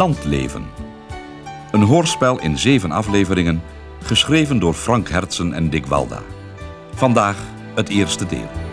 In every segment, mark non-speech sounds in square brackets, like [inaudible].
Landleven. Een hoorspel in zeven afleveringen, geschreven door Frank Hertsen en Dick Walda. Vandaag het eerste deel.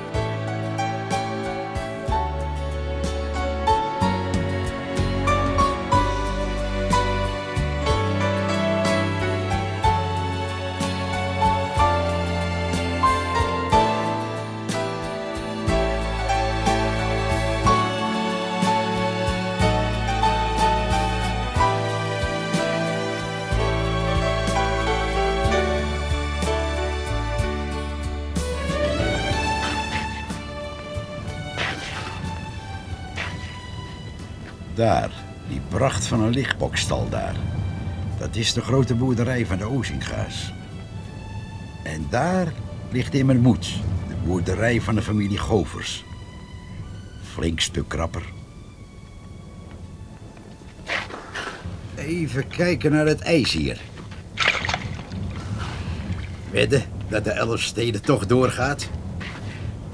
Daar, die pracht van een lichtbokstal daar. Dat is de grote boerderij van de Ozinga's. En daar ligt Immermoed, de boerderij van de familie Govers. Flink stuk krapper. Even kijken naar het ijs hier. Wedden dat de Elfsteden toch doorgaat?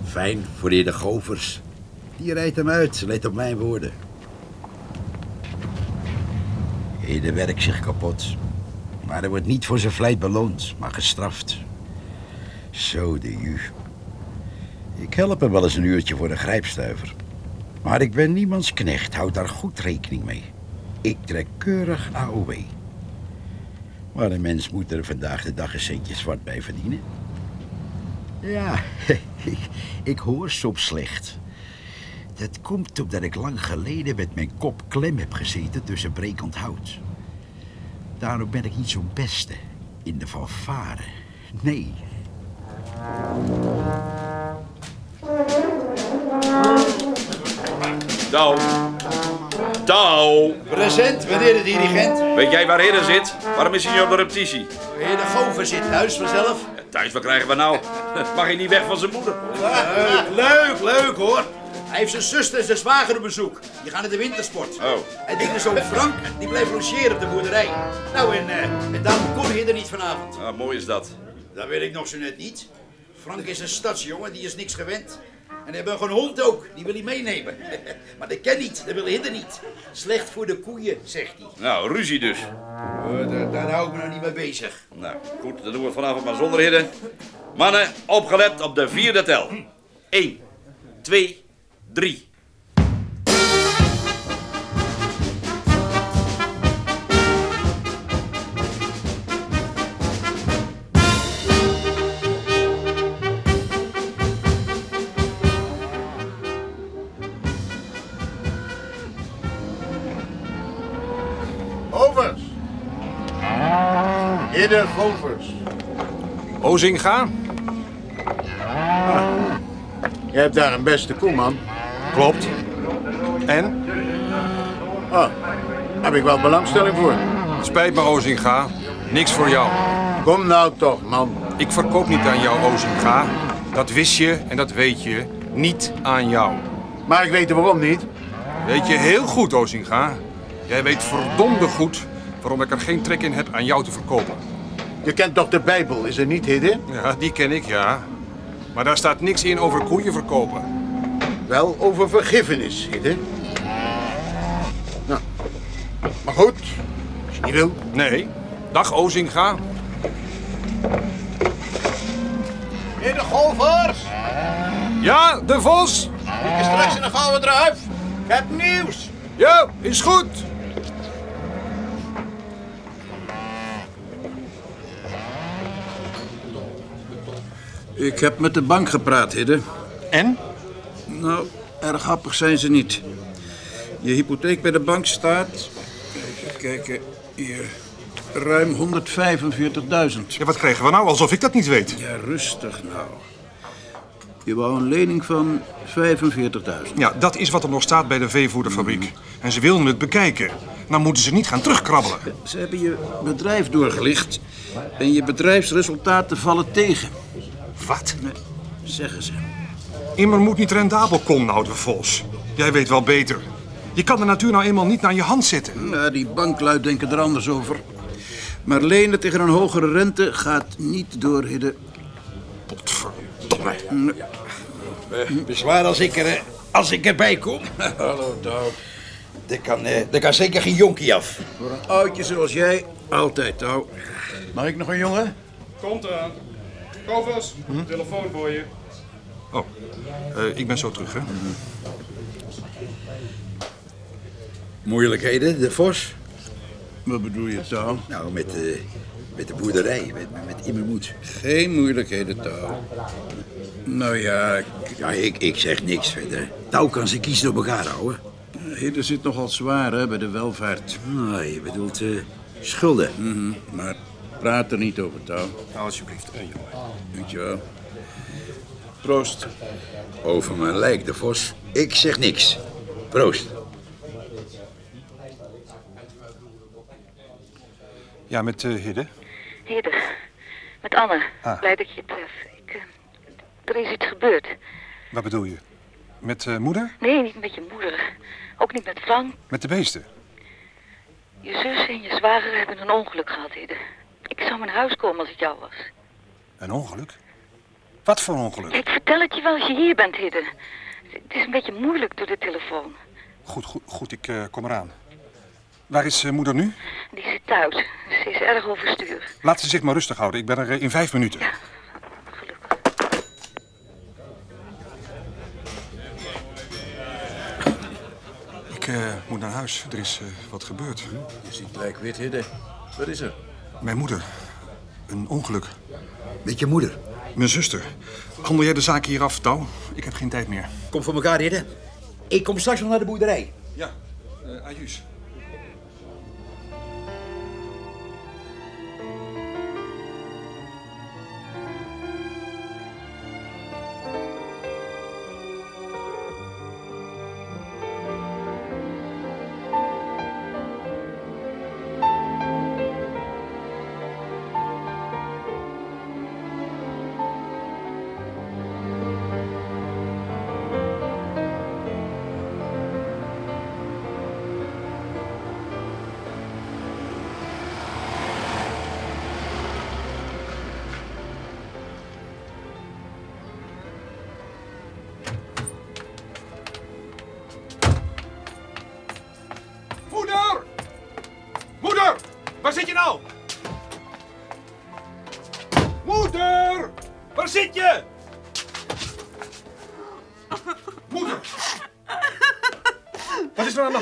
Fijn voor de de Govers. Die rijdt hem uit, let op mijn woorden. Ede werkt zich kapot. Maar hij wordt niet voor zijn vlijt beloond, maar gestraft. Zo de ju. Ik help hem wel eens een uurtje voor de grijpstuiver. Maar ik ben niemands knecht, houd daar goed rekening mee. Ik trek keurig AOW. Maar een mens moet er vandaag de dag een centje zwart bij verdienen. Ja, [laughs] ik, hoor soms slecht. Dat komt omdat ik lang geleden met mijn kop klem heb gezeten tussen brekend hout. Daarom ben ik niet zo'n beste in de fanfare. Nee. Douw. Douw. Present, meneer de dirigent. Weet jij waar Hidden zit? Waarom is hij niet op de repetitie? Heer de Gover zit thuis vanzelf. Thuis, wat krijgen we nou? [laughs] Mag hij niet weg van zijn moeder? Leuk, leuk, leuk hoor. Hij heeft zijn zuster en zijn zwager op bezoek. Die gaan naar de wintersport. Oh. En die zoon Frank, die blijft logeren op de boerderij. Nou, en, uh, en daarom kon hij er niet vanavond. Ah, mooi is dat. Dat weet ik nog zo net niet. Frank is een stadsjongen, die is niks gewend. En hij heeft een hond ook, die wil hij meenemen. [laughs] maar dat ken niet, dat wil Hidden niet. Slecht voor de koeien, zegt hij. Nou, ruzie dus. Oh, daar, daar hou ik me nou niet mee bezig. Nou, goed, dan doen we het vanavond maar zonder Hidden. Mannen, opgelet op de vierde tel. 1, 2, 3. Govers. Hidde Govers. Ozinga? Je hebt daar een beste koe, man. Klopt. En? Oh, heb ik wel belangstelling voor. Spijt me, Ozinga. Niks voor jou. Kom nou toch, man. Ik verkoop niet aan jou, Ozinga. Dat wist je en dat weet je. Niet aan jou. Maar ik weet waarom niet. Weet je heel goed, Ozinga. Jij weet verdomde goed waarom ik er geen trek in heb aan jou te verkopen. Je kent toch de Bijbel, is er niet, Hidde? Ja, die ken ik, ja. Maar daar staat niks in over koeien verkopen. Wel over vergiffenis, Hidde. Nou, maar goed, als je niet wil. Nee. Dag, Ozinga. Hidde Govers! Ja, de Vos. Ik is straks in de gouden druif. Ik heb nieuws. Ja, is goed. Ik heb met de bank gepraat, Hidde. En? Nou, erg happig zijn ze niet. Je hypotheek bij de bank staat... Even kijken, hier... Ruim 145.000. Ja, wat kregen we nou? Alsof ik dat niet weet. Ja, rustig nou. Je wou een lening van 45.000. Ja, dat is wat er nog staat bij de veevoederfabriek. En ze wilden het bekijken. Dan moeten ze niet gaan terugkrabbelen. Ze hebben je bedrijf doorgelicht en je bedrijfsresultaten vallen tegen. Wat? Nee, zeggen ze. Immer moet niet rendabel kon, nou de Vos. Jij weet wel beter. Je kan de natuur nou eenmaal niet naar je hand zetten. Ja, die banklui denken er anders over. Maar lenen tegen een hogere rente gaat niet door, Hidde. Potverdomme. Bezwaar als ik, er, als ik erbij kom. [laughs] Hallo, Douw. Er kan, eh, er kan zeker geen jonkie af. Voor een oudje zoals jij, altijd touw. Mag ik nog een jongen? Komt eraan. Kovers, telefoon voor je. Oh, eh, ik ben zo terug, hè? Moeilijkheden, de Vos? Wat bedoel je, touw? Nou, met, eh, met de boerderij, met, met, Immermoed. Geen moeilijkheden, touw. Nou ja, ik- Ja, ik, ik zeg niks verder. Touw kan ze kiezen op elkaar houden. Hidde zit nogal zwaar hè, bij de welvaart. Ah, je bedoelt eh, schulden. Mhm, Maar praat er niet over, touw. Nou, alsjeblieft. Eh, jongen. Dankjewel. Proost. Over mijn lijk, de Vos. Ik zeg niks. Proost. Ja, met eh Hidde. Hidde, met Anne. Ah. Blij dat je je treft. Ik, eh, er is iets gebeurd. Wat bedoel je? Met eh, moeder? Nee, niet met je moeder. Ook niet met Frank. Met de beesten? Je zus en je zwager hebben een ongeluk gehad, Hidde. Ik zou mijn huis komen als het jou was. Een ongeluk? Wat voor ongeluk? Ik vertel het je wel als je hier bent, Hidde. Het is een beetje moeilijk door de telefoon. Goed, goed, goed ik eh, kom eraan. Waar is eh, moeder nu? Die zit thuis. Ze is erg overstuur. Laat ze zich maar rustig houden. Ik ben er eh, in vijf minuten. Ik eh, moet naar huis. Er is eh, wat gebeurd. Je ziet lijk wit, Hidde. Wat is er? Mijn moeder. Een ongeluk. Met je moeder. Mijn zuster. Handel jij de zaak hier af, Touw? Ik heb geen tijd meer. Kom voor elkaar, heren. Ik kom straks nog naar de boerderij. Ja, uh.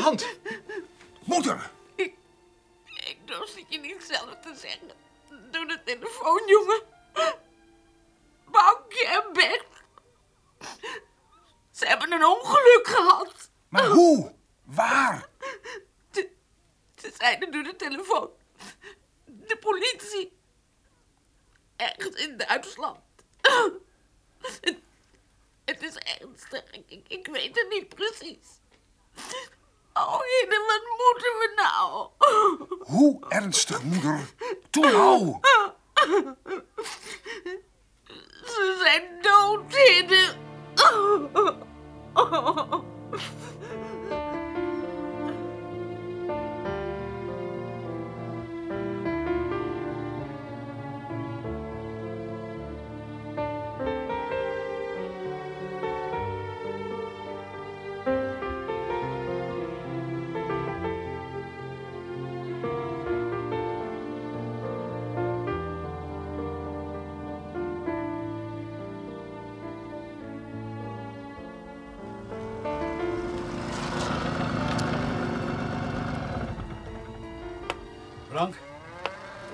Hand? Moeder! Ik durf het je niet zelf te zeggen. Doe de telefoon, jongen. Boukje en Bert. Ze hebben een ongeluk gehad. Maar hoe? Waar? Ze zeiden door de telefoon. De politie. Ergens in Duitsland. Het, het is ernstig. Ik, ik, ik weet het niet precies. Oh, Hidde, wat moeten we nou? Hoe ernstig, moeder? Toen nou! Ze zijn dood, Hidde.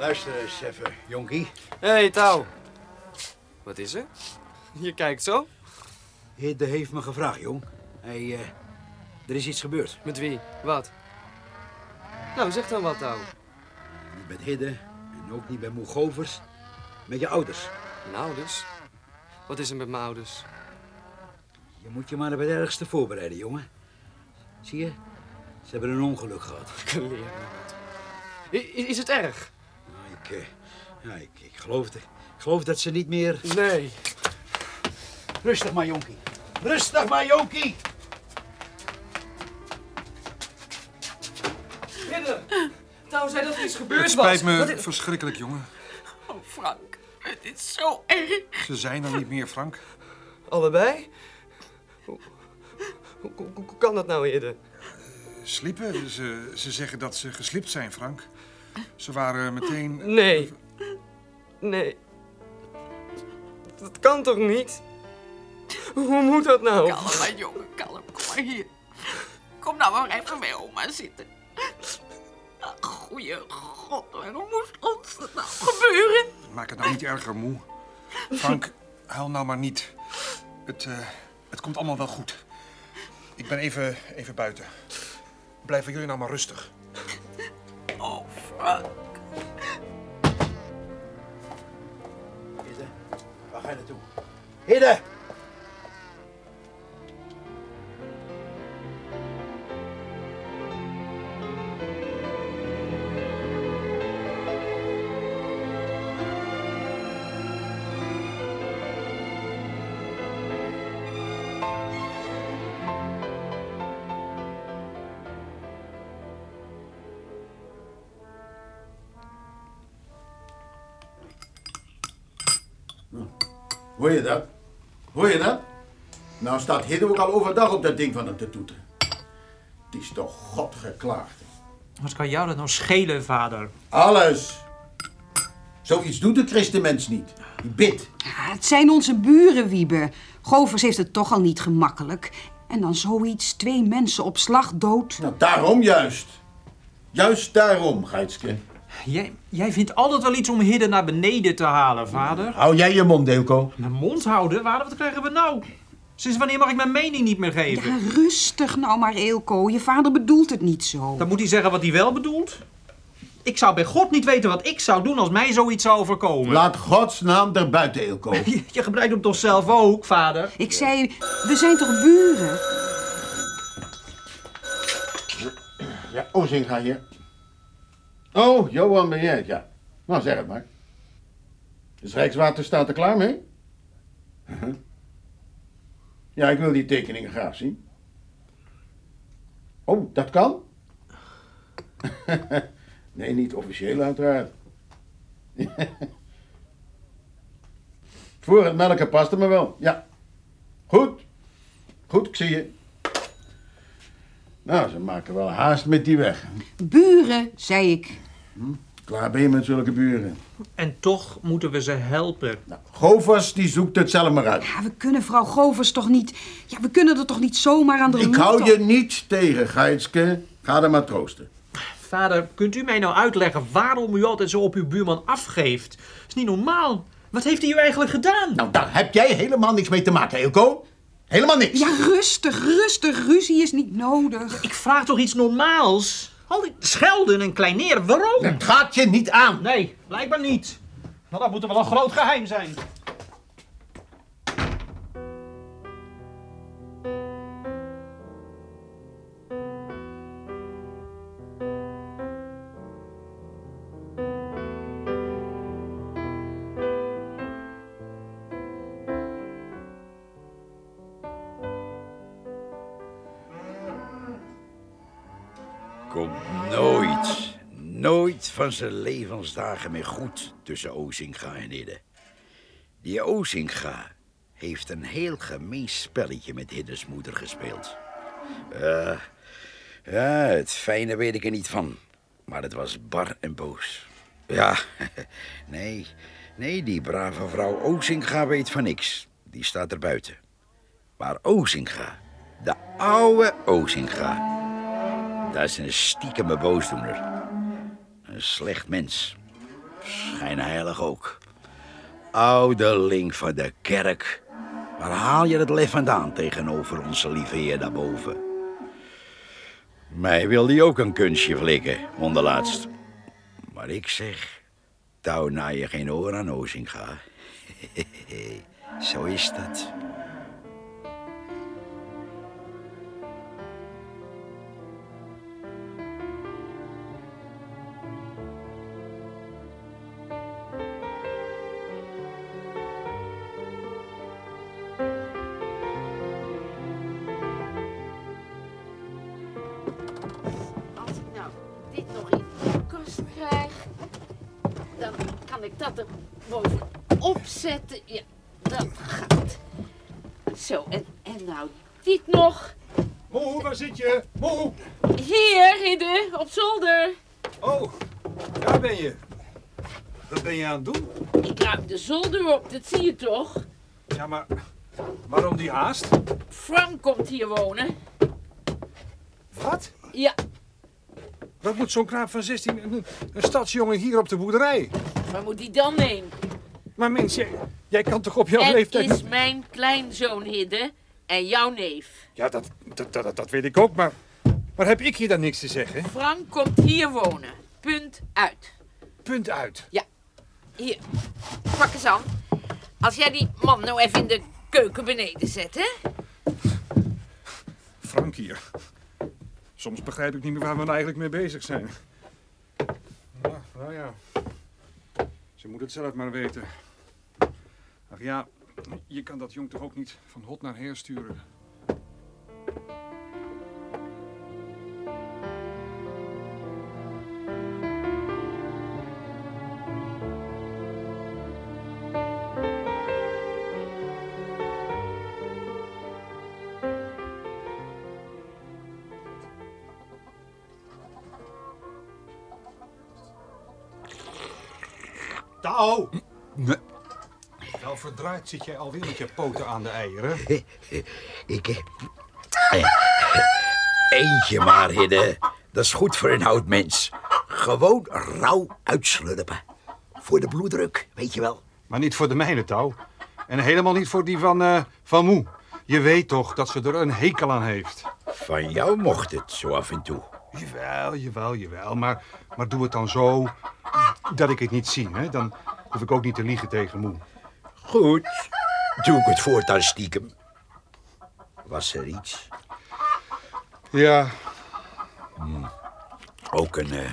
Luister eens even, jonkie. Hé, hey, Touw. Wat is er? Je kijkt zo. Hidde heeft me gevraagd, jong. Hij, eh, er is iets gebeurd. Met wie? Wat? Nou, zeg dan wat, Touw. Niet met Hidde en ook niet bij Moe Govers. Met je ouders. Mijn ouders? Wat is er met mijn ouders? Je moet je maar op het ergste voorbereiden, jongen. Zie je? Ze hebben een ongeluk gehad. Leren. Is, is het erg? Ik, eh, ja, ik, ik, geloof het. ik geloof dat ze niet meer... Nee. Rustig maar, jonkie. Rustig maar, jonkie. Hidde! Touw zei dat er iets gebeurd Het was. spijt me verschrikkelijk, jongen. Oh, Frank, het is zo erg. Ze zijn er niet meer, Frank. Allebei? Hoe, hoe, hoe- hoe kan dat nou, Hidde? Sliepen? Ze, ze zeggen dat ze geslipt zijn, Frank. Ze waren meteen... Nee. Nee. Dat kan toch niet? Hoe moet dat nou? Kalm maar, jongen, kalm. Kom maar hier. Kom nou maar even bij oma zitten. Ach, Goeie god, waarom moest ons dat nou gebeuren? Maak het nou niet erger, moe. Frank, huil nou maar niet. Het, eh, het komt allemaal wel goed. Ik ben even, even buiten. Blijven jullie nou maar rustig. Oh, Frank. Hidde, waar ga je naartoe? Hidde! Hoor je dat? Hoor je dat? Nou staat Hidde ook al overdag op dat ding van hem te toeteren. Het is toch God geklaagd. Wat kan jou dat nou schelen, vader? Alles. Zoiets doet de christenmens niet. Die bidt. Ja, het zijn onze buren, Wiebe. Govers heeft het toch al niet gemakkelijk. En dan zoiets, twee mensen op slag dood. Nou, daarom juist. Juist daarom, Geitske. Jij, jij vindt altijd wel iets om Hidden naar beneden te halen, vader. Hou jij je mond, Deelko. Mijn mond houden? Vader, wat krijgen we nou? Sinds wanneer mag ik mijn mening niet meer geven? Ja, rustig nou maar, Eelco. Je vader bedoelt het niet zo. Dan moet hij zeggen wat hij wel bedoelt. Ik zou bij God niet weten wat ik zou doen als mij zoiets zou overkomen. Laat Gods naam er buiten, Eelko. [laughs] Je, je gebruikt hem toch zelf ook, vader? Ik zei, we zijn toch buren? Ja, Ozinga hier. Oh, Johan ben jij ja. Nou, zeg het maar. Is Rijkswaterstaat er klaar mee? [laughs] Ja, ik wil die tekeningen graag zien. Oh, dat kan? [laughs] nee, niet officieel uiteraard. [laughs] Voor het melken past het me wel, ja. Goed. Goed, ik zie je. Nou, ze maken wel haast met die weg. Buren, zei ik. Klaar ben je met zulke buren. En toch moeten we ze helpen. Nou, Govers, die zoekt het zelf maar uit. Ja, we kunnen vrouw Govers toch niet... Ja, we kunnen er toch niet zomaar aan de Ik hou je niet tegen, Geitske. Ga er maar troosten. Vader, kunt u mij nou uitleggen waarom u altijd zo op uw buurman afgeeft? Dat is niet normaal. Wat heeft hij u eigenlijk gedaan? Nou, daar heb jij helemaal niks mee te maken, Eelco. Helemaal niks. Ja, rustig, rustig. Ruzie is niet nodig. Ik vraag toch iets normaals? Al die schelden en kleineren, waarom? Het gaat je niet aan. Nee, blijkbaar niet. Nou, dat moet er wel een groot geheim zijn. Van zijn levensdagen meer goed tussen Ozinga en Hidde. Die Ozinga heeft een heel gemeen spelletje met Hiddes moeder gespeeld. Eh, ja, het fijne weet ik er niet van. Maar het was bar en boos. Ja, [laughs] nee, nee, die brave vrouw Ozinga weet van niks. Die staat er buiten. Maar Ozinga, de oude Ozinga, dat is een stiekeme boosdoener. Slecht mens. Schijnheilig ook. Ouderling van de kerk. Waar haal je het lef vandaan tegenover onze lieve heer daarboven? Mij wil die ook een kunstje flikken, onderlaatst. Maar ik zeg, touw na je geen oor aan Ozinga. [laughs] Zo is dat. Dat zie je toch? Ja, maar waarom die haast? Frank komt hier wonen. Wat? Ja, Wat moet zo'n knaap van 16, een, een stadsjongen hier op de boerderij? waar moet hij dan heen? Maar mens, jij, jij kan toch op jouw Het leeftijd... is mijn kleinzoon, Hidde, en jouw neef. Ja, dat, dat, dat, dat weet ik ook, maar... Maar heb ik hier dan niks te zeggen? Frank komt hier wonen. Punt uit. Punt uit. Ja. Hier, pak eens aan. Als jij die man nou even in de keuken beneden zet, hè? Frank hier. Soms begrijp ik niet meer waar we nou eigenlijk mee bezig zijn. Nou, nou ja. Ze moet het zelf maar weten. Ach ja, je kan dat jong toch ook niet van hot naar her sturen. Zit jij alweer met je poten aan de eieren. [laughs] Ik... eh, Eentje maar, Hidde. Dat is goed voor een oud mens. Gewoon rauw uitslurpen. Voor de bloeddruk, weet je wel. Maar niet voor de mijne, Touw. En helemaal niet voor die van, eh, van Moe. Je weet toch dat ze er een hekel aan heeft. Van jou mocht het, zo af en toe. Jawel, jawel, jawel. Maar, maar doe het dan zo dat ik het niet zie. Hè? Dan hoef ik ook niet te liegen tegen Moe. Goed. Doe ik het voortaan stiekem. Was er iets? Ja. Ook een, eh,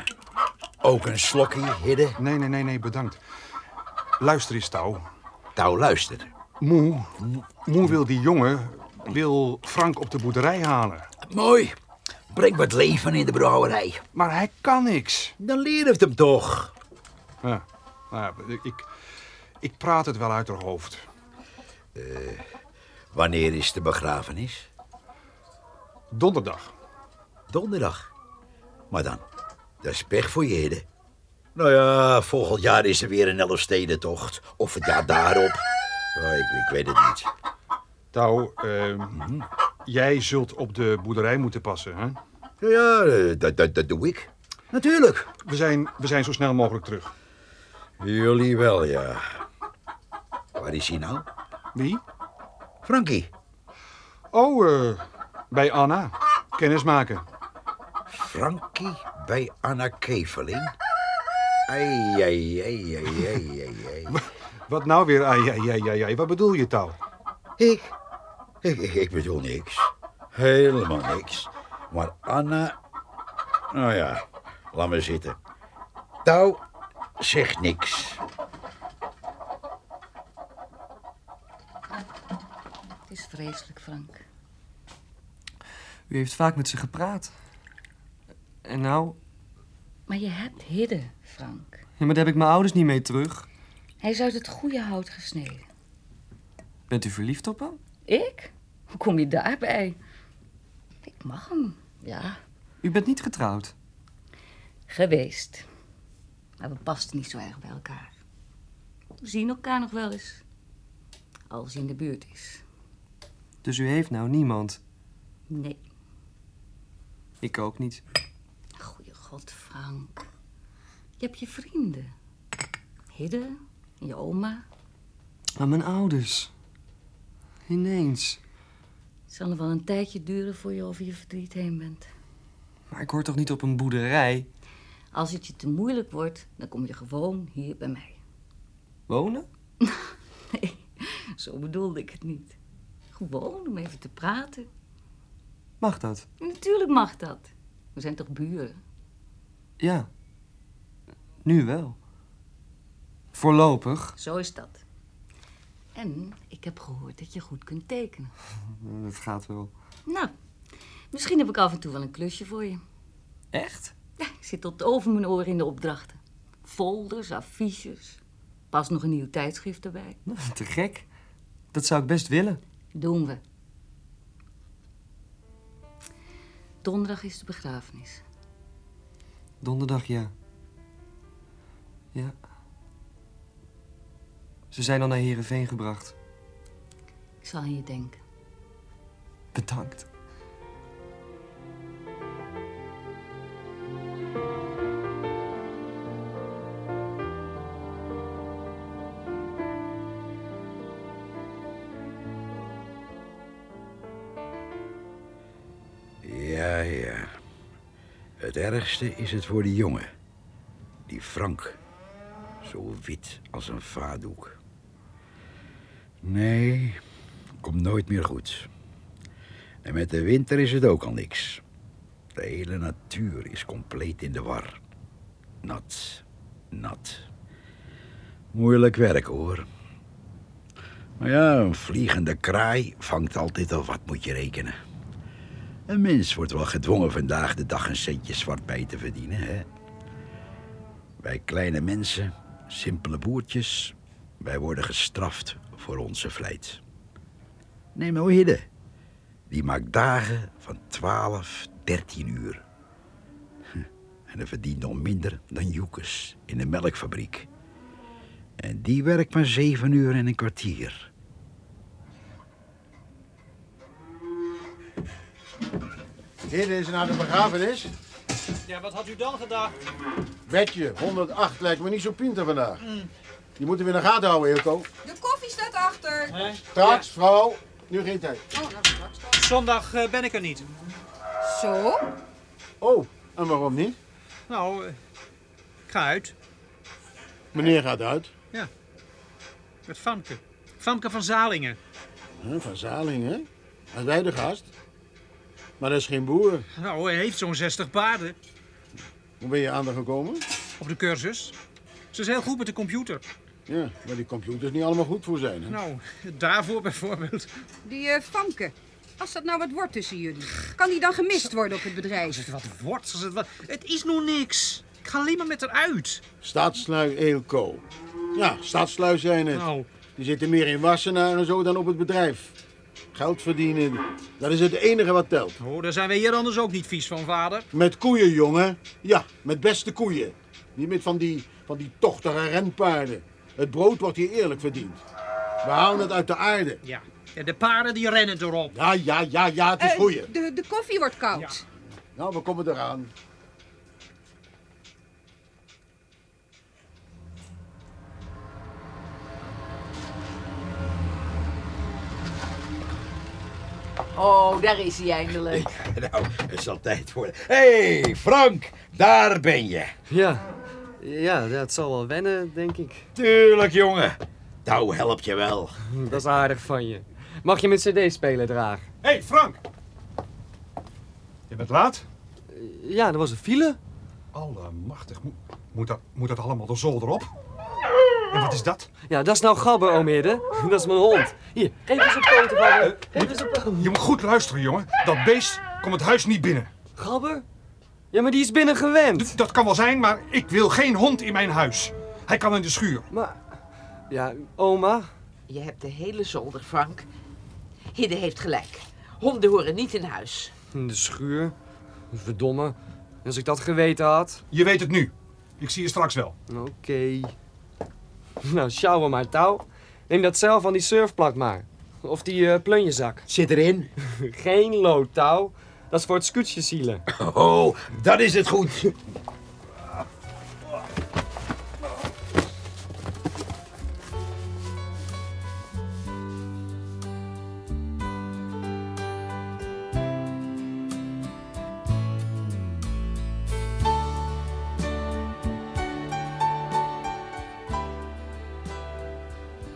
ook een slokje, Hidde? Nee, nee, nee, nee, bedankt. Luister eens, Touw. Touw, luister. Moe, Moe wil die jongen, wil Frank op de boerderij halen. Mooi. Breng wat leven in de brouwerij. Maar hij kan niks. Dan leer het hem toch. Ja, nou ja, ik, ik praat het wel uit haar hoofd. Eh, wanneer is de begrafenis? Donderdag. Donderdag? Maar dan, dat is pech voor je, Hidde. Nou ja, volgend jaar is er weer een Elfstedentocht. Of het jaar daarop. Oh, ik, ik weet het niet. Touw, ehm, jij zult op de boerderij moeten passen, hè? Ja, ja eh, dat, dat, dat doe ik. Natuurlijk. We zijn, we zijn zo snel mogelijk terug. Jullie wel, ja. Waar is hij nou? Wie? Frankie. Oh, eh, bij Anna. Kennismaken. Frankie bij Anna Keveling? Ai, ai, ai, ai, ai. [laughs] Wat nou weer? Ai, ai, ai, ai, ai. Wat bedoel je, Touw? Ik? Ik, ik, ik bedoel niks. Helemaal niks. Maar Anna... Nou ja, laat me zitten. Touw zegt niks. Het is vreselijk, Frank. U heeft vaak met ze gepraat. En nou? Maar je hebt Hidde, Frank. Ja, maar daar heb ik mijn ouders niet mee terug. Hij is uit het goede hout gesneden. Bent u verliefd op hem? Ik? Hoe kom je daarbij? Ik mag hem, ja. U bent niet getrouwd? Geweest. Maar we pasten niet zo erg bij elkaar. We zien elkaar nog wel eens. Als hij in de buurt is. Dus u heeft nou niemand? Nee. Ik ook niet. Goeie god, Frank. Je hebt je vrienden. Hidde, je oma. Maar mijn ouders. Ineens. Het zal nog wel een tijdje duren voor je over je verdriet heen bent. Maar ik hoor toch niet op een boerderij? Als het je te moeilijk wordt, dan kom je gewoon hier bij mij. Wonen? [laughs] Nee, zo bedoelde ik het niet. Gewoon om even te praten. Mag dat? Natuurlijk mag dat. We zijn toch buren? Ja. Nu wel. Voorlopig. Zo is dat. En ik heb gehoord dat je goed kunt tekenen. [laughs] Dat gaat wel. Nou, misschien heb ik af en toe wel een klusje voor je. Echt? Ja, ik zit tot over mijn oren in de opdrachten. Folders, affiches. Pas nog een nieuw tijdschrift erbij. [laughs] Te gek. Dat zou ik best willen. Doen we. Donderdag is de begrafenis. Donderdag, ja. Ja. Ze zijn al naar Heerenveen gebracht. Ik zal aan je denken. Bedankt. Is het voor die jongen. Die Frank. Zo wit als een vaatdoek. Nee, komt nooit meer goed. En met de winter is het ook al niks. De hele natuur is compleet in de war. Nat, nat. Moeilijk werk, hoor. Maar ja, een vliegende kraai vangt altijd al wat, moet je rekenen. Een mens wordt wel gedwongen vandaag de dag een centje zwart bij te verdienen, hè? Wij kleine mensen, simpele boertjes, wij worden gestraft voor onze vlijt. Neem nou Hidde. Die maakt dagen van 12, 13 uur. En hij verdient nog minder dan Joekes in de melkfabriek. En die werkt maar zeven uur en een kwartier. Hidde is naar de begrafenis. Ja, wat had u dan gedacht? Bedje, 108 lijkt me niet zo pinter vandaag. Die moeten we in de gaten houden, Eelco. De koffie staat achter. Straks, vrouw. Nu geen tijd. Oh, nou, straks dan. Zondag eh, ben ik er niet. Zo? Oh, en waarom niet? Nou, eh, ik ga uit. Meneer gaat uit. Ja. Met Famke. Famke van Zalingen. Huh, van Zaling, hè? Als wij de gast. Maar dat is geen boer. Nou, hij heeft zo'n 60 paarden. Hoe ben je aan haar gekomen? Op de cursus. Ze is heel goed met de computer. Ja, maar die computers niet allemaal goed voor zijn, hè? Nou, daarvoor bijvoorbeeld. Die eh Famke. Als dat nou wat wordt tussen jullie, kan die dan gemist worden op het bedrijf? Wat wordt als het wat? Het is nog niks. Ik ga alleen maar met haar uit. Stadslui Eelco. Ja, stadslui zijn het. Nou. Die zitten meer in Wassenaar en zo dan op het bedrijf. Geld verdienen, dat is het enige wat telt. Oh, daar zijn we hier anders ook niet vies van, vader. Met koeien, jongen. Ja, met beste koeien. Niet met van die, van die tochtige renpaarden. Het brood wordt hier eerlijk verdiend. We halen het uit de aarde. Ja. ja de paarden die rennen erop. Ja, ja, ja, ja, het is Eh, goeie. de, de koffie wordt koud. Nou, we komen eraan. Oh, daar is hij eindelijk. [laughs] Nou, het zal tijd worden. Hé, hey, Frank, daar ben je. Ja. Ja, het zal wel wennen, denk ik. Tuurlijk, jongen. Touw helpt je wel. Dat is aardig van je. Mag je mijn cd spelen dragen? Hé, hey, Frank! Je bent laat? Ja, er was een file. Allemachtig. Moet, moet, dat, moet dat allemaal de zolder op? En wat is dat? Ja, dat is nou Gabber, oom Hidde. [laughs] Dat is mijn hond. Hier, geef eens een poten, Gabber. Geef eens een poten. Je moet goed luisteren, jongen. Dat beest komt het huis niet binnen. Gabber? Ja, maar die is binnen gewend. Dat kan wel zijn, maar ik wil geen hond in mijn huis. Hij kan in de schuur. Maar, ja, oma? Je hebt de hele zolder, Frank. Hidde heeft gelijk. Honden horen niet in huis. In de schuur? Verdomme. Als ik dat geweten had. Je weet het nu. Ik zie je straks wel. Oké. [laughs] Nou, sjouwen maar touw. Neem dat zelf van die surfplak maar. Of die eh, plunjezak. Zit erin? [laughs] Geen lood touw. Dat is voor het scootje zielen. Oh, dat is het goed.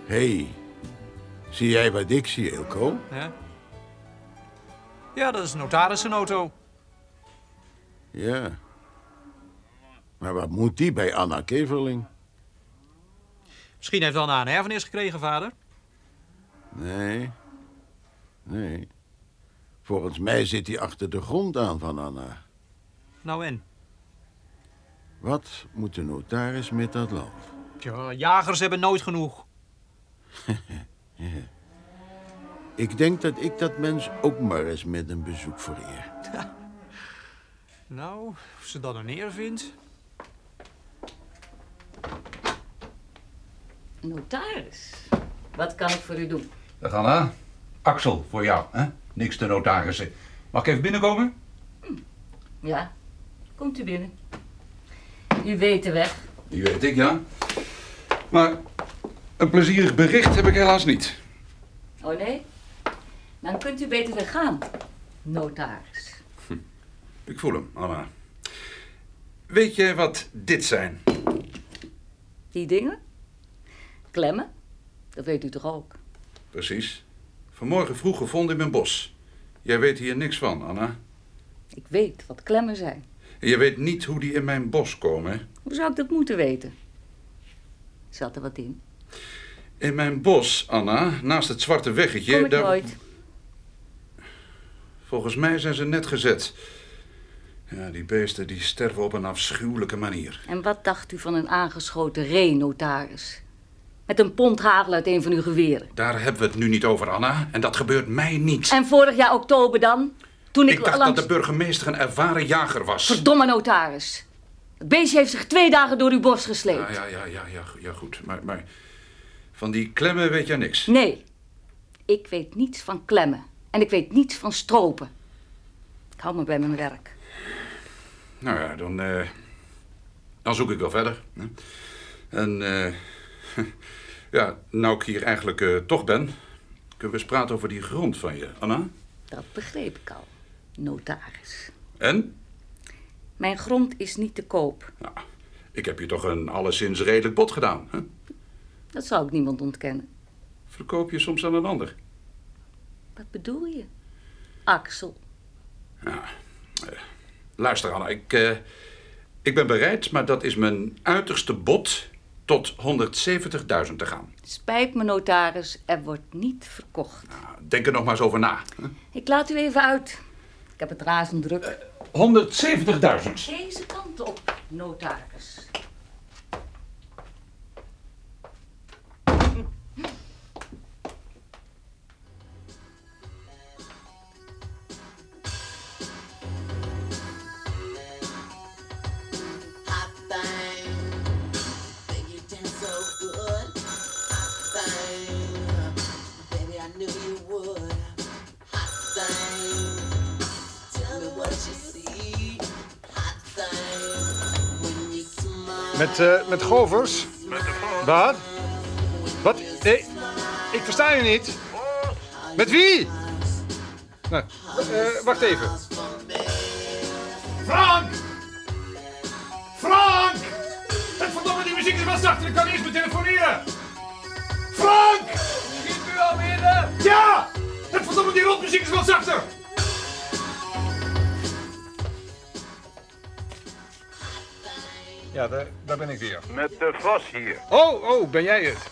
Hé, hey, zie jij wat ik zie? Ja? Ja, dat is een notarissenauto. Ja. Maar wat moet die bij Anna Keverling? Misschien heeft Anna een erfenis gekregen, vader. Nee. Nee. Volgens mij zit hij achter de grond aan van Anna. Nou en? Wat moet de notaris met dat land? Tja, jagers hebben nooit genoeg. Ja. [laughs] Ik denk dat ik dat mens ook maar eens met een bezoek vereer. Nou, of ze dat een neer vindt. Notaris, wat kan ik voor u doen? Dag Anna. Axel, voor jou, hè? Niks te notarissen. Mag ik even binnenkomen? Ja, komt u binnen. U weet de weg. Die weet ik, ja. Maar een plezierig bericht heb ik helaas niet. Oh nee? Dan kunt u beter weer gaan, notaris. Ik voel hem, Anna. Weet je wat dit zijn? Die dingen? Klemmen? Dat weet u toch ook? Precies. Vanmorgen vroeg gevonden in mijn bos. Jij weet hier niks van, Anna. Ik weet wat klemmen zijn. En je weet niet hoe die in mijn bos komen. Hoe zou ik dat moeten weten? Zat er wat in? In mijn bos, Anna, naast het zwarte weggetje... Kom ik daar- nooit. Volgens mij zijn ze net gezet. Ja, die beesten die sterven op een afschuwelijke manier. En wat dacht u van een aangeschoten ree, notaris? Met een pond hagel uit een van uw geweren. Daar hebben we het nu niet over, Anna. En dat gebeurt mij niet. En vorig jaar oktober dan? Toen ik, Ik dacht langs... dat de burgemeester een ervaren jager was. Verdomme notaris. Het beestje heeft zich twee dagen door uw borst gesleept. Ja, ja, ja, ja, ja, ja goed. Maar, maar van die klemmen weet jij niks. Nee, ik weet niets van klemmen. En ik weet niets van stropen. Ik hou me bij mijn werk. Nou ja, dan, eh, dan zoek ik wel verder. hè. En eh, [laughs] ja, nou ik hier eigenlijk eh, toch ben, kunnen we eens praten over die grond van je, Anna. Dat begreep ik al, notaris. En? Mijn grond is niet te koop. Ik heb je toch een alleszins redelijk bod gedaan. Hè? Dat zou ik niemand ontkennen. Verkoop je soms aan een ander? Wat bedoel je? Axel. Ja, eh, luister Anna, ik, eh, ik ben bereid, maar dat is mijn uiterste bod tot 170.000 te gaan. Spijt me, notaris, er wordt niet verkocht. Denk er nog maar eens over na. Ik laat u even uit. Ik heb het razend druk. 170.000. Deze kant op, notaris. Met, eh, met Govers? Wat? Wat? Nee, ik versta je niet. Met wie? Nou, eh, wacht even. Frank! Frank! Het verdomme die muziek is wel zachter, ik kan niet eens meer telefoneren! Frank! Schiet u al binnen? Ja! Het verdomme die rotmuziek is wel zachter! Ja, daar, daar ben ik weer. Met de Vos hier. Oh, oh, ben jij het?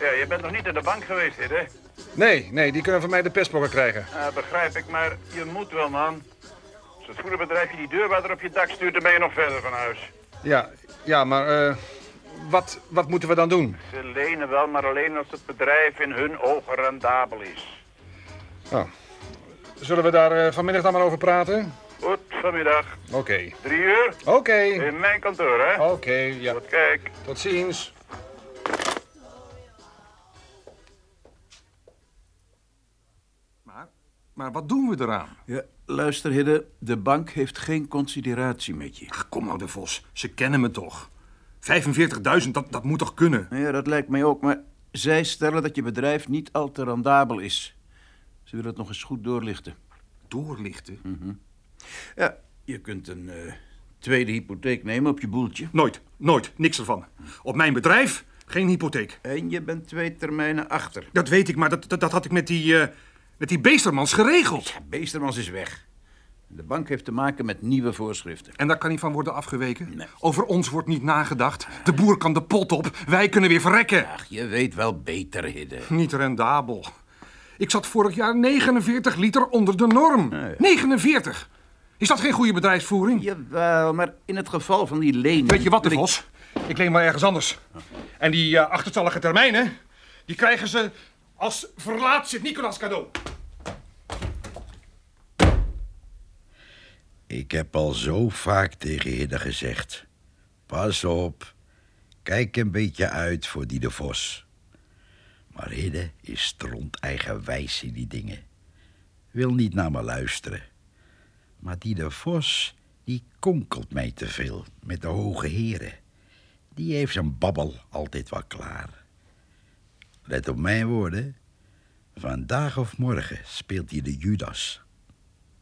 Ja, je bent nog niet in de bank geweest, hè? Nee, nee, die kunnen van mij de pestpokken krijgen. Ja, begrijp ik, maar je moet wel, man. Als het goede bedrijf je die deurwaarder op je dak stuurt, dan ben je nog verder van huis. Ja, ja, maar eh, wat, wat moeten we dan doen? Ze lenen wel, maar alleen als het bedrijf in hun ogen rendabel is. Oh. Zullen we daar eh, vanmiddag dan maar over praten? Goed, vanmiddag. Oké. Drie uur? Oké. In mijn kantoor, hè? Oké, ja. Tot kijk. Tot ziens. Maar, maar wat doen we eraan? Ja, luister, Hidde. De bank heeft geen consideratie met je. Ach, kom nou, De Vos. Ze kennen me toch. 45.000, dat, dat moet toch kunnen? Ja, dat lijkt mij ook, maar zij stellen dat je bedrijf niet al te rendabel is. Ze willen het nog eens goed doorlichten. Doorlichten? Mhm. Ja, je kunt een eh, tweede hypotheek nemen op je boeltje. Nooit, nooit. Niks ervan. Op mijn bedrijf geen hypotheek. En je bent twee termijnen achter. Dat weet ik, maar dat, dat, dat had ik met die, eh, met die Beestermans geregeld. Beestermans is weg. De bank heeft te maken met nieuwe voorschriften. En daar kan niet van worden afgeweken? Over ons wordt niet nagedacht. De boer kan de pot op. Wij kunnen weer verrekken. Ach, je weet wel beter, Hidde. Niet rendabel. Ik zat vorig jaar 49 liter onder de norm. 49! Is dat geen goede bedrijfsvoering? Jawel, maar in het geval van die lening... Weet je wat, de Vos? Ik leen maar ergens anders. En die eh, achterstallige termijnen, die krijgen ze als verlaat Sint-Nicolaas cadeau. Ik heb al zo vaak tegen Hidde gezegd. Pas op. Kijk een beetje uit voor die de Vos. Maar Hidde is stront eigenwijs in die dingen. Wil niet naar me luisteren. Maar die de Vos, die konkelt mij te veel met de hoge heren. Die heeft zijn babbel altijd wel klaar. Let op mijn woorden. Vandaag of morgen speelt hij de Judas.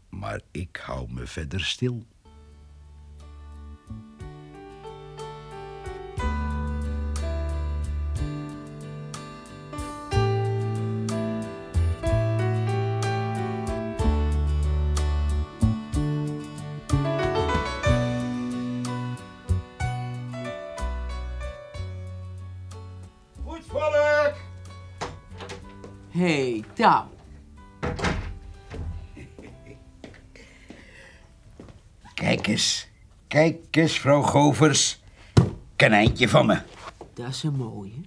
Maar ik hou me verder stil. Hey, Touw. Kijk eens. Kijk eens, vrouw Govers. Kanijntje van me. Dat is een mooie.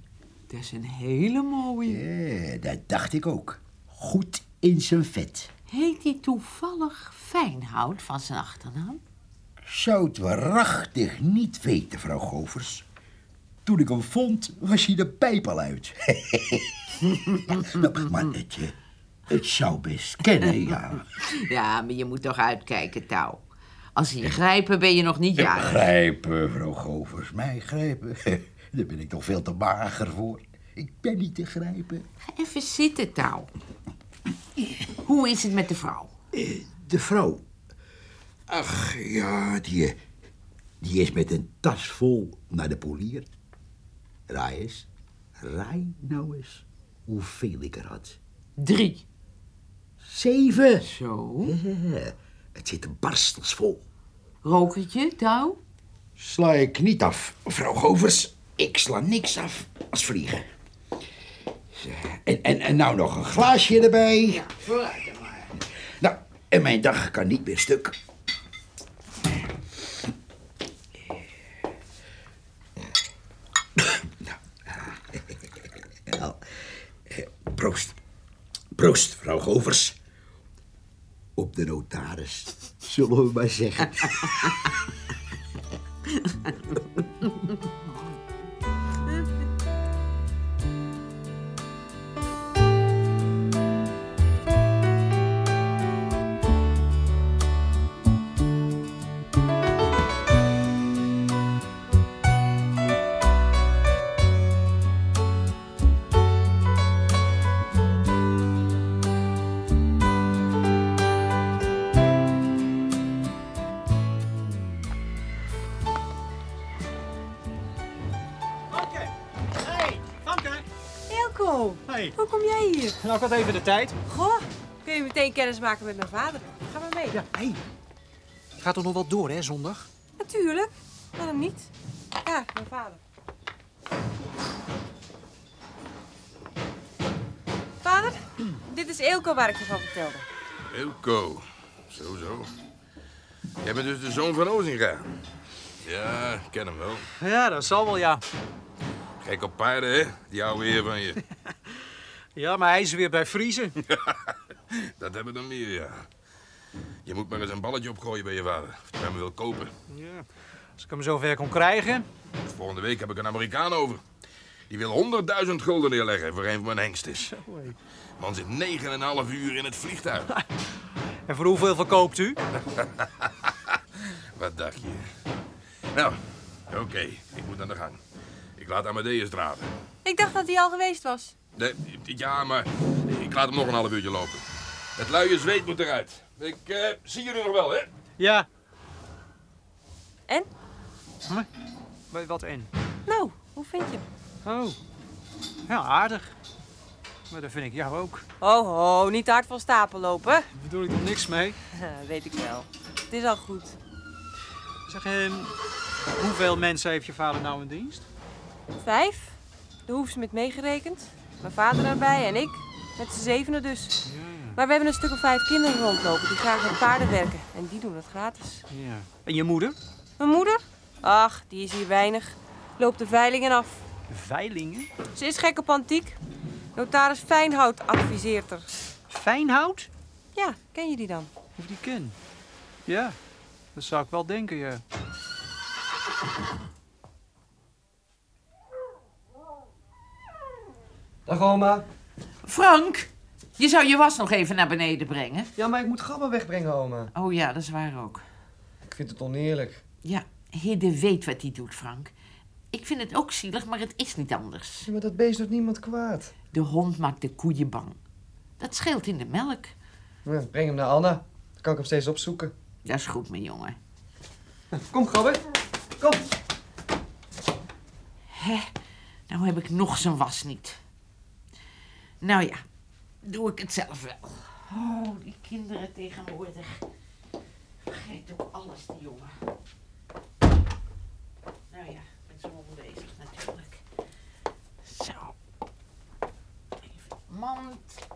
Dat is een hele mooie. Ja, dat dacht ik ook. Goed in zijn vet. Heet hij toevallig Fijnhout van zijn achternaam? Zou het waarachtig niet weten, vrouw Govers. Toen ik hem vond, was hij de pijp al uit. [laughs] nou, maar het, het zou best kennen, ja. [laughs] Ja, maar je moet toch uitkijken, Touw. Als ze je grijpen, ben je nog niet jarig. Grijpen, vrouw Govers, mij grijpen. [laughs] Daar ben ik toch veel te mager voor. Ik ben niet te grijpen. Ga even zitten, Touw. Hoe is het met de vrouw? De vrouw. Ach, ja, die, die is met een tas vol naar de polier. Raai eens. Raai nou eens hoeveel ik er had. Drie. Zeven. Zo. Ja, [laughs] het zit barstels vol. Rokertje, Touw? Sla ik niet af, mevrouw Govers. Ik sla niks af als vliegen. En, en, en nou nog een glaasje erbij. Ja, vooruit dan maar. Nou, en mijn dag kan niet meer stuk. Nou, eh, proost. Proost, vrouw Govers. Op de notaris, zullen we maar zeggen. [laughs] Hey. hoe kom jij hier? Nou, ik had even de tijd. Goh, kun je meteen kennis maken met mijn vader? Ga maar mee. Ja, hey. Gaat er nog wel door, hè, zondag? Natuurlijk. Waarom niet? Ja, mijn vader. Vader, [clears throat] dit is Ilko waar ik je van vertelde. Ilko. Zo, zo. Jij bent dus de zoon van Ozinga. Ja, ik ken hem wel. Ja, dat zal wel, ja. Gek op paarden, hè? Die oude heer van je. [laughs] Ja, maar hij is weer bij Vriezen. [laughs] Dat hebben we dan meer, ja. Je moet maar eens een balletje opgooien bij je vader. Of hij hem wil kopen. Ja. Als ik hem zover kon krijgen. Volgende week heb ik een Amerikaan over. Die wil 100.000 gulden neerleggen voor een van mijn hengsters. Man zit 9,5 uur in het vliegtuig. [laughs] En voor hoeveel verkoopt u? Wat dacht je? Nou, oké. Ik moet aan de gang. Ik laat Amadeus draven. Ik dacht dat hij al geweest was. Nee, ja, maar ik laat hem nog een half uurtje lopen. Het luie zweet moet eruit. Ik eh, zie jullie nog wel, hè? Ja. En? Huh? Wat en? Nou, hoe vind je hem? Oh. Ja, aardig. Maar dat vind ik jou ook. Oh, ho, niet te hard van stapel lopen. Daar bedoel ik er niks mee. [laughs] Weet ik wel. Het is al goed. Zeg, ehm, hoeveel mensen heeft je vader nou in dienst? Vijf. De hoefsmid meegerekend. Mijn vader erbij en ik. Met z'n zevenen dus. Maar we hebben een stuk of vijf kinderen rondlopen die graag met paarden werken. En die doen het gratis. Ja. En je moeder? Mijn moeder? Ach, die is hier weinig. Loopt de veilingen af. Veilingen? Ze is gek op antiek. Notaris Fijnhout adviseert er. Fijnhout? Ja, ken je die dan? Of die ken? Ja. Dat zou ik wel denken, ja. Dag oma. Frank, je zou je was nog even naar beneden brengen. Ja, maar ik moet Gabba wegbrengen, oma. Oh ja, dat is waar ook. Ik vind het oneerlijk. Ja, Hidde weet wat hij doet, Frank. Ik vind het ook zielig, maar het is niet anders. Ja, maar dat beest doet niemand kwaad. De hond maakt de koeien bang. Dat scheelt in de melk. Ja, breng hem naar Anna. Dan kan ik hem steeds opzoeken. Dat is goed, mijn jongen. Kom, Gabbe. Kom. Hè, nou heb ik nog zijn was niet. Nou ja, doe ik het zelf wel. Oh, die kinderen tegenwoordig. Vergeet ook alles, die jongen. Nou ja, ik ben zo onbezig natuurlijk. Zo. Even mand.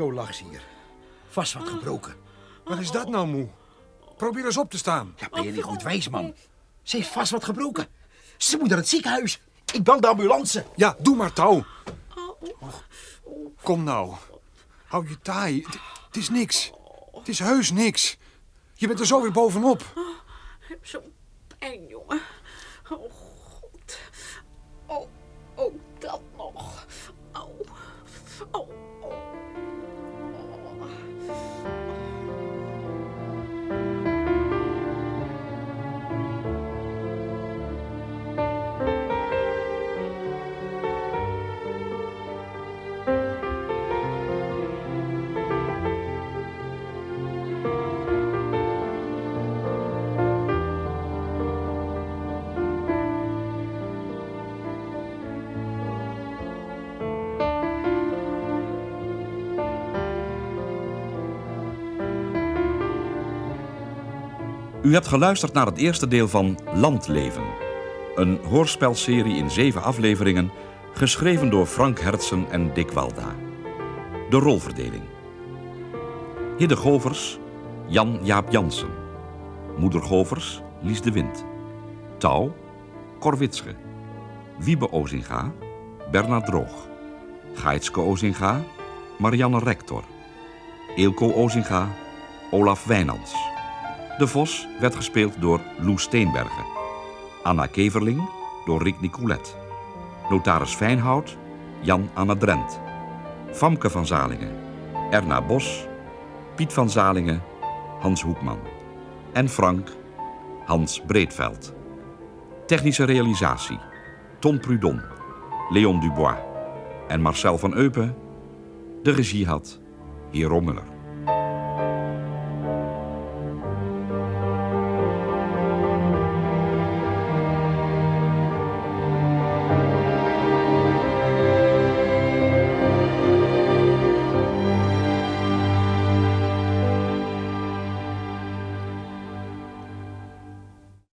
Zo lag ze hier. Vast wat gebroken. Wat is dat nou, moe? Probeer eens op te staan. Ja, ben je niet goed wijs, man? Ze heeft vast wat gebroken. Ze moet naar het ziekenhuis. Ik bel de ambulance. Ja, doe maar touw. Kom nou. Hou je taai. Het- Het is niks. Het is heus niks. Je bent er zo weer bovenop. Ik heb zo'n pijn, jongen. Oh, U hebt geluisterd naar het eerste deel van Landleven. Een hoorspelserie in zeven afleveringen, geschreven door Frank Hertsen en Dick Walda. De rolverdeling. Hidde Govers, Jan-Jaap Jansen. Moeder Govers, Lies de Wind. Touw, Cor Witsche. Wiebe Ozinga, Bernard Droog. Gaitske Ozinga, Marianne Rector. Eelco Ozinga, Olaf Wijnands. De Vos werd gespeeld door Loes Steenbergen. Anna Keverling door Rick Nicolet. Notaris Fijnhout, Jan-Anna Drent. Famke van Zalingen, Erna Bos, Piet van Zalingen, Hans Hoekman. En Frank, Hans Breedveld. Technische realisatie, Ton Prudon, Leon Dubois en Marcel van Eupen. De regie had Hero Muller.